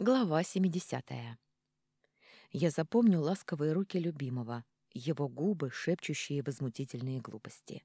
Глава 70. Я запомню ласковые руки любимого, его губы, шепчущие возмутительные глупости.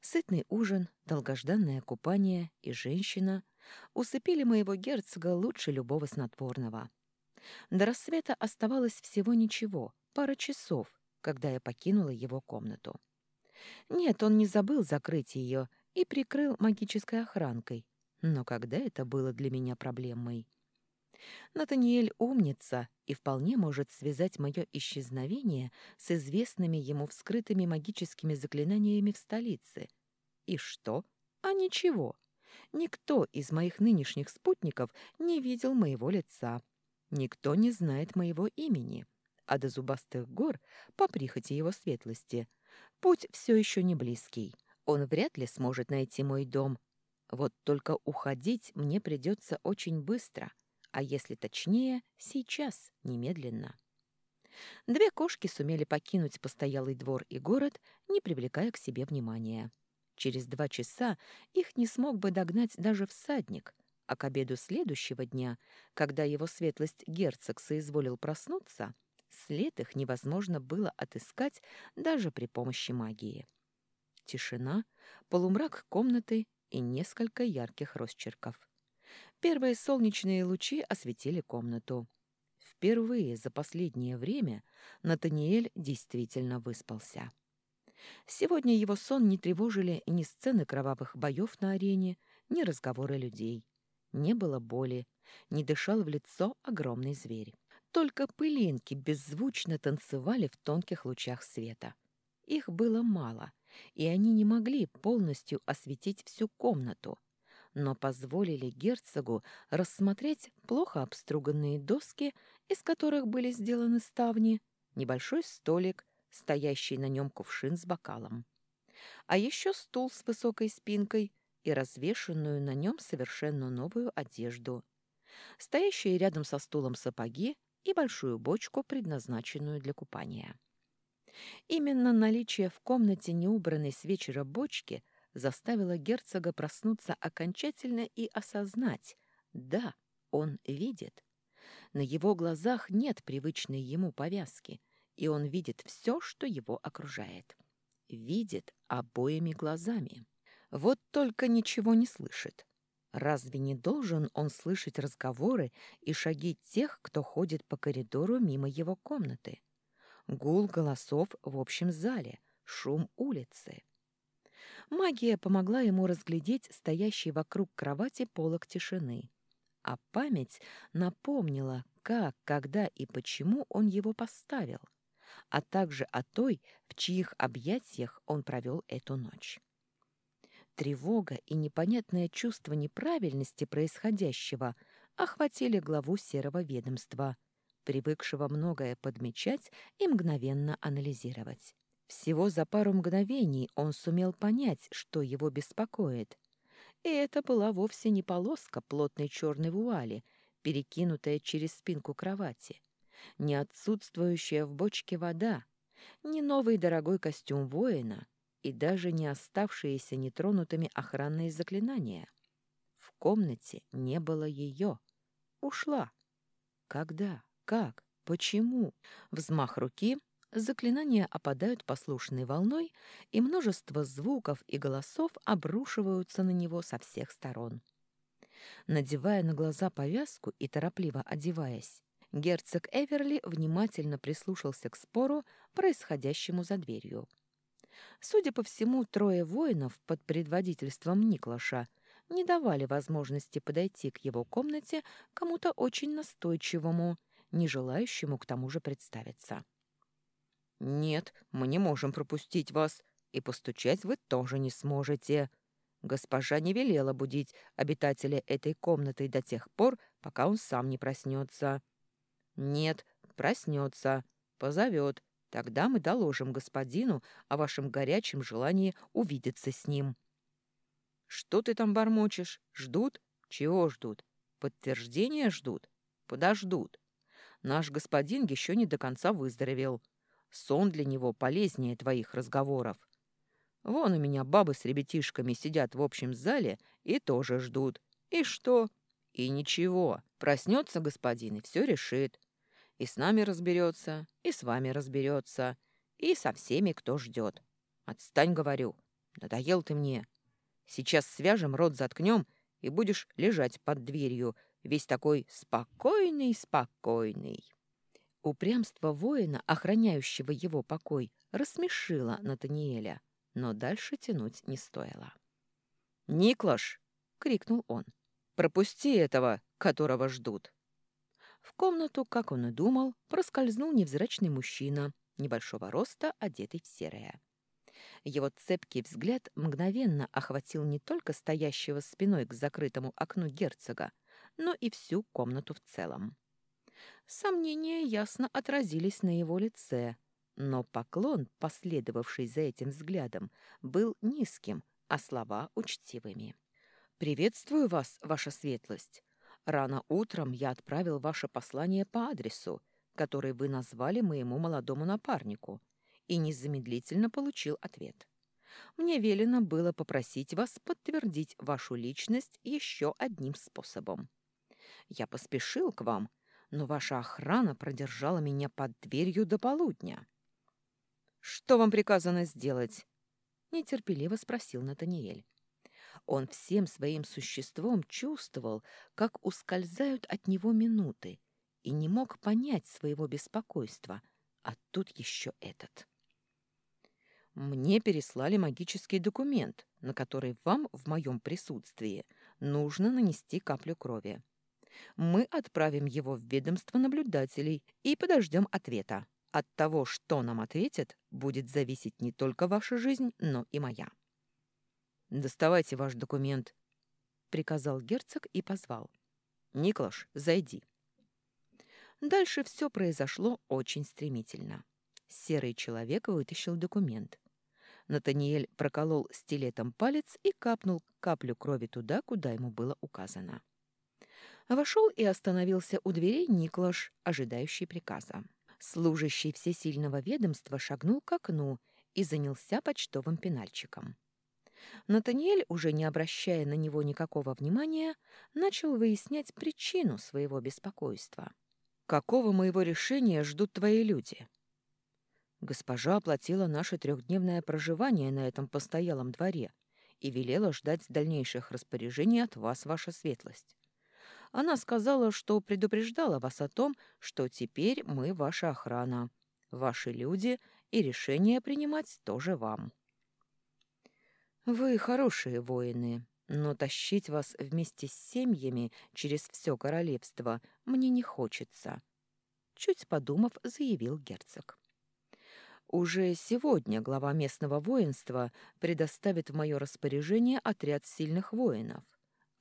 Сытный ужин, долгожданное купание и женщина усыпили моего герцога лучше любого снотворного. До рассвета оставалось всего ничего, пара часов, когда я покинула его комнату. Нет, он не забыл закрыть ее и прикрыл магической охранкой, но когда это было для меня проблемой? Натаниэль умница и вполне может связать мое исчезновение с известными ему вскрытыми магическими заклинаниями в столице. И что? А ничего. Никто из моих нынешних спутников не видел моего лица. Никто не знает моего имени. А до зубастых гор, по прихоти его светлости, путь все еще не близкий. Он вряд ли сможет найти мой дом. Вот только уходить мне придется очень быстро — а если точнее, сейчас, немедленно. Две кошки сумели покинуть постоялый двор и город, не привлекая к себе внимания. Через два часа их не смог бы догнать даже всадник, а к обеду следующего дня, когда его светлость герцог соизволил проснуться, след их невозможно было отыскать даже при помощи магии. Тишина, полумрак комнаты и несколько ярких росчерков. Первые солнечные лучи осветили комнату. Впервые за последнее время Натаниэль действительно выспался. Сегодня его сон не тревожили ни сцены кровавых боев на арене, ни разговоры людей. Не было боли, не дышал в лицо огромный зверь. Только пылинки беззвучно танцевали в тонких лучах света. Их было мало, и они не могли полностью осветить всю комнату, но позволили герцогу рассмотреть плохо обструганные доски, из которых были сделаны ставни, небольшой столик, стоящий на нем кувшин с бокалом. А еще стул с высокой спинкой и развешенную на нем совершенно новую одежду, стоящие рядом со стулом сапоги и большую бочку, предназначенную для купания. Именно наличие в комнате неубранной с вечера бочки – заставила герцога проснуться окончательно и осознать — да, он видит. На его глазах нет привычной ему повязки, и он видит все, что его окружает. Видит обоими глазами. Вот только ничего не слышит. Разве не должен он слышать разговоры и шаги тех, кто ходит по коридору мимо его комнаты? Гул голосов в общем зале, шум улицы. Магия помогла ему разглядеть стоящий вокруг кровати полок тишины. А память напомнила, как, когда и почему он его поставил, а также о той, в чьих объятиях он провел эту ночь. Тревога и непонятное чувство неправильности происходящего охватили главу серого ведомства, привыкшего многое подмечать и мгновенно анализировать. Всего за пару мгновений он сумел понять, что его беспокоит. И это была вовсе не полоска плотной черной вуали, перекинутая через спинку кровати, не отсутствующая в бочке вода, не новый дорогой костюм воина и даже не оставшиеся нетронутыми охранные заклинания. В комнате не было ее. Ушла. Когда? Как? Почему? Взмах руки — Заклинания опадают послушной волной, и множество звуков и голосов обрушиваются на него со всех сторон. Надевая на глаза повязку и торопливо одеваясь, герцог Эверли внимательно прислушался к спору, происходящему за дверью. Судя по всему, трое воинов под предводительством Никлаша не давали возможности подойти к его комнате кому-то очень настойчивому, не желающему к тому же представиться. «Нет, мы не можем пропустить вас, и постучать вы тоже не сможете. Госпожа не велела будить обитателя этой комнаты до тех пор, пока он сам не проснется». «Нет, проснется, позовет. Тогда мы доложим господину о вашем горячем желании увидеться с ним». «Что ты там бормочешь? Ждут? Чего ждут? Подтверждения ждут? Подождут. Наш господин еще не до конца выздоровел». Сон для него полезнее твоих разговоров. Вон у меня бабы с ребятишками сидят в общем зале и тоже ждут. И что? И ничего, проснется господин и все решит. И с нами разберется, и с вами разберется, и со всеми, кто ждет. Отстань, говорю. Надоел ты мне. Сейчас свяжем, рот заткнем, и будешь лежать под дверью, весь такой спокойный-спокойный. Упрямство воина, охраняющего его покой, рассмешило Натаниэля, но дальше тянуть не стоило. «Никлаш!» — крикнул он. «Пропусти этого, которого ждут!» В комнату, как он и думал, проскользнул невзрачный мужчина, небольшого роста, одетый в серое. Его цепкий взгляд мгновенно охватил не только стоящего спиной к закрытому окну герцога, но и всю комнату в целом. Сомнения ясно отразились на его лице, но поклон, последовавший за этим взглядом, был низким, а слова учтивыми. «Приветствую вас, ваша светлость. Рано утром я отправил ваше послание по адресу, который вы назвали моему молодому напарнику, и незамедлительно получил ответ. Мне велено было попросить вас подтвердить вашу личность еще одним способом. Я поспешил к вам, но ваша охрана продержала меня под дверью до полудня. «Что вам приказано сделать?» — нетерпеливо спросил Натаниэль. Он всем своим существом чувствовал, как ускользают от него минуты, и не мог понять своего беспокойства, а тут еще этот. Мне переслали магический документ, на который вам в моем присутствии нужно нанести каплю крови. Мы отправим его в ведомство наблюдателей и подождем ответа. От того, что нам ответят, будет зависеть не только ваша жизнь, но и моя. «Доставайте ваш документ», — приказал герцог и позвал. «Никлаш, зайди». Дальше все произошло очень стремительно. Серый человек вытащил документ. Натаниэль проколол стилетом палец и капнул каплю крови туда, куда ему было указано. Вошел и остановился у дверей Никлаш, ожидающий приказа. Служащий всесильного ведомства шагнул к окну и занялся почтовым пенальчиком. Натаниэль, уже не обращая на него никакого внимания, начал выяснять причину своего беспокойства. «Какого моего решения ждут твои люди?» Госпожа оплатила наше трехдневное проживание на этом постоялом дворе и велела ждать дальнейших распоряжений от вас, ваша светлость. Она сказала, что предупреждала вас о том, что теперь мы ваша охрана, ваши люди, и решение принимать тоже вам. Вы хорошие воины, но тащить вас вместе с семьями через все королевство мне не хочется, чуть подумав, заявил герцог. Уже сегодня глава местного воинства предоставит в мое распоряжение отряд сильных воинов,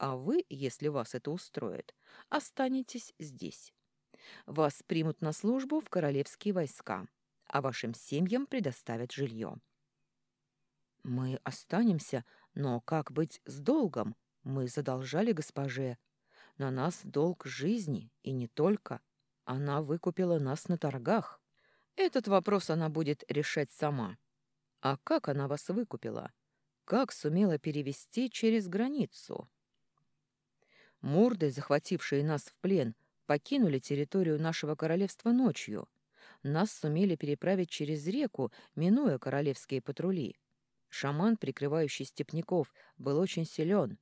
а вы, если вас это устроит, останетесь здесь. Вас примут на службу в королевские войска, а вашим семьям предоставят жилье. Мы останемся, но как быть с долгом? Мы задолжали госпоже. На нас долг жизни, и не только. Она выкупила нас на торгах. Этот вопрос она будет решать сама. А как она вас выкупила? Как сумела перевести через границу? Мурды, захватившие нас в плен, покинули территорию нашего королевства ночью. Нас сумели переправить через реку, минуя королевские патрули. Шаман, прикрывающий степняков, был очень силен.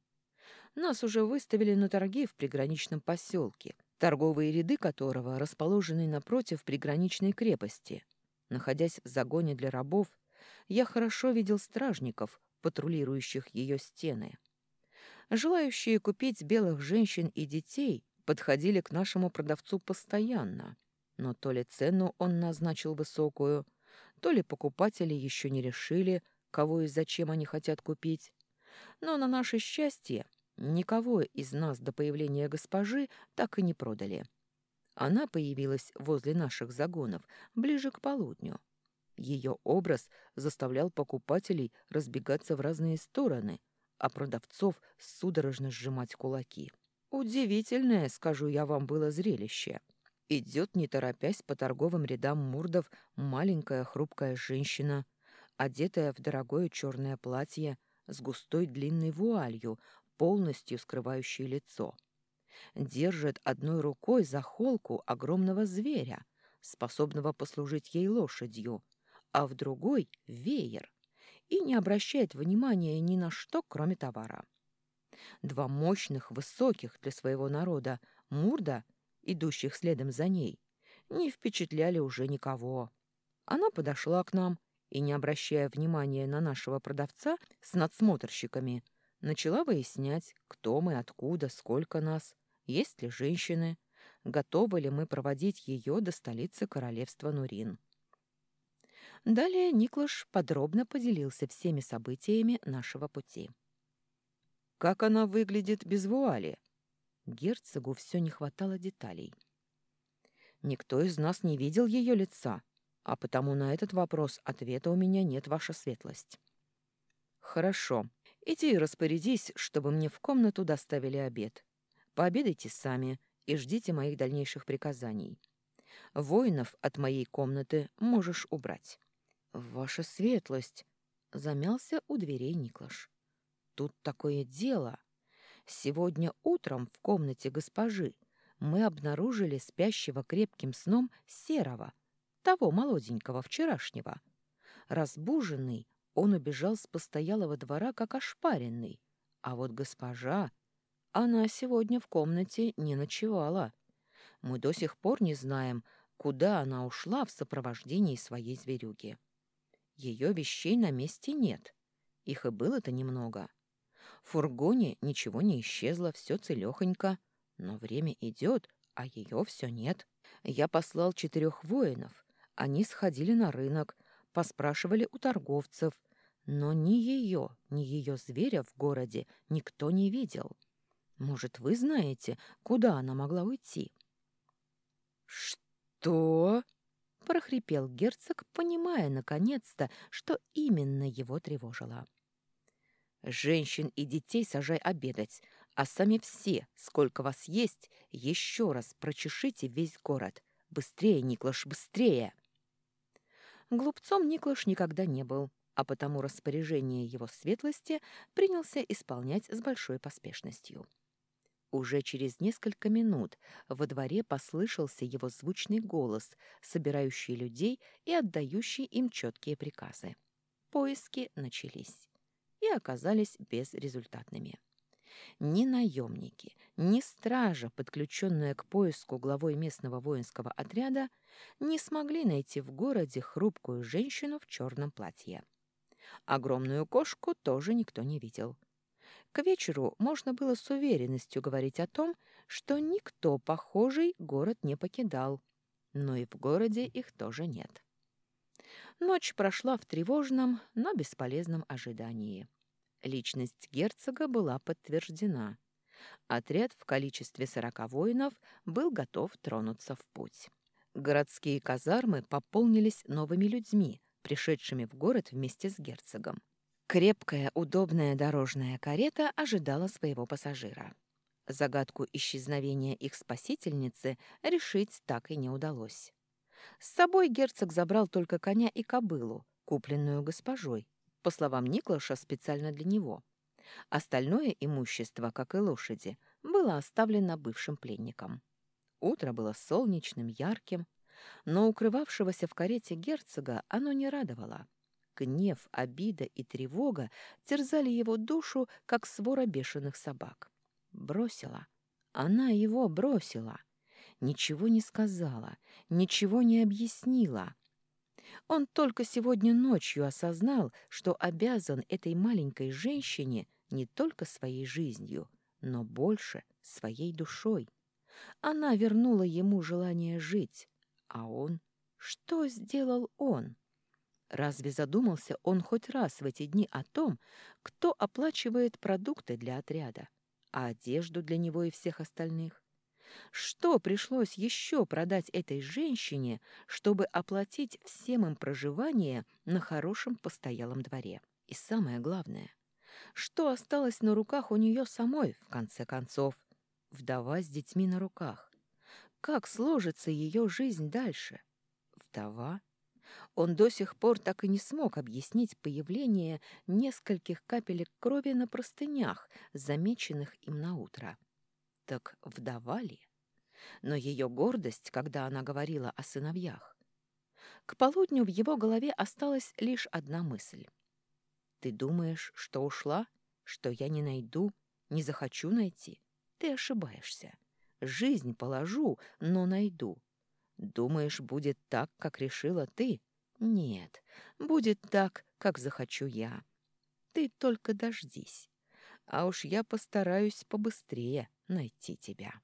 Нас уже выставили на торги в приграничном поселке торговые ряды которого расположены напротив приграничной крепости. Находясь в загоне для рабов, я хорошо видел стражников, патрулирующих ее стены. Желающие купить белых женщин и детей подходили к нашему продавцу постоянно, но то ли цену он назначил высокую, то ли покупатели еще не решили, кого и зачем они хотят купить. Но на наше счастье Никого из нас до появления госпожи так и не продали. Она появилась возле наших загонов ближе к полудню. Ее образ заставлял покупателей разбегаться в разные стороны, а продавцов судорожно сжимать кулаки. Удивительное, скажу я вам, было зрелище. Идет, не торопясь, по торговым рядам мурдов маленькая хрупкая женщина, одетая в дорогое черное платье с густой длинной вуалью, полностью скрывающей лицо. Держит одной рукой за холку огромного зверя, способного послужить ей лошадью, а в другой — веер, и не обращает внимания ни на что, кроме товара. Два мощных, высоких для своего народа мурда, идущих следом за ней, не впечатляли уже никого. Она подошла к нам и, не обращая внимания на нашего продавца с надсмотрщиками, начала выяснять, кто мы, откуда, сколько нас, есть ли женщины, готовы ли мы проводить ее до столицы королевства Нурин. Далее Никлаш подробно поделился всеми событиями нашего пути. «Как она выглядит без вуали?» Герцогу все не хватало деталей. «Никто из нас не видел ее лица, а потому на этот вопрос ответа у меня нет, ваша светлость. Хорошо. Иди и распорядись, чтобы мне в комнату доставили обед. Пообедайте сами и ждите моих дальнейших приказаний. Воинов от моей комнаты можешь убрать. Ваша светлость, замялся у дверей Никлаш. Тут такое дело. Сегодня утром в комнате госпожи мы обнаружили спящего крепким сном серого, того молоденького вчерашнего. Разбуженный, он убежал с постоялого двора, как ошпаренный. А вот госпожа, она сегодня в комнате не ночевала. Мы до сих пор не знаем, куда она ушла в сопровождении своей зверюги. Ее вещей на месте нет. Их и было-то немного. В фургоне ничего не исчезло, все целехонько. Но время идет, а ее все нет. Я послал четырех воинов, они сходили на рынок, поспрашивали у торговцев, но ни ее, ни ее зверя в городе никто не видел. Может, вы знаете, куда она могла уйти? «Что?» — прохрипел герцог, понимая наконец-то, что именно его тревожило. «Женщин и детей сажай обедать, а сами все, сколько вас есть, еще раз прочешите весь город. Быстрее, Никлаш, быстрее!» Глупцом Никлаш никогда не был, а потому распоряжение его светлости принялся исполнять с большой поспешностью. Уже через несколько минут во дворе послышался его звучный голос, собирающий людей и отдающий им четкие приказы. Поиски начались и оказались безрезультатными. Ни наемники, ни стража, подключенная к поиску главой местного воинского отряда, не смогли найти в городе хрупкую женщину в черном платье. Огромную кошку тоже никто не видел. К вечеру можно было с уверенностью говорить о том, что никто похожий город не покидал, но и в городе их тоже нет. Ночь прошла в тревожном, но бесполезном ожидании. Личность герцога была подтверждена. Отряд в количестве сорока воинов был готов тронуться в путь. Городские казармы пополнились новыми людьми, пришедшими в город вместе с герцогом. Крепкая, удобная дорожная карета ожидала своего пассажира. Загадку исчезновения их спасительницы решить так и не удалось. С собой герцог забрал только коня и кобылу, купленную госпожой, по словам Никлаша, специально для него. Остальное имущество, как и лошади, было оставлено бывшим пленникам. Утро было солнечным, ярким, но укрывавшегося в карете герцога оно не радовало. Гнев, обида и тревога терзали его душу, как свора бешеных собак. Бросила. Она его бросила. Ничего не сказала, ничего не объяснила. Он только сегодня ночью осознал, что обязан этой маленькой женщине не только своей жизнью, но больше своей душой. Она вернула ему желание жить, а он... Что сделал он? Разве задумался он хоть раз в эти дни о том, кто оплачивает продукты для отряда, а одежду для него и всех остальных? Что пришлось еще продать этой женщине, чтобы оплатить всем им проживание на хорошем постоялом дворе? И самое главное, что осталось на руках у нее самой, в конце концов? Вдова с детьми на руках. Как сложится ее жизнь дальше? Вдова? Он до сих пор так и не смог объяснить появление нескольких капелек крови на простынях, замеченных им на утро. Так вдова ли? Но ее гордость, когда она говорила о сыновьях. К полудню в его голове осталась лишь одна мысль. «Ты думаешь, что ушла? Что я не найду? Не захочу найти? Ты ошибаешься. Жизнь положу, но найду. Думаешь, будет так, как решила ты? Нет, будет так, как захочу я. Ты только дождись. А уж я постараюсь побыстрее найти тебя.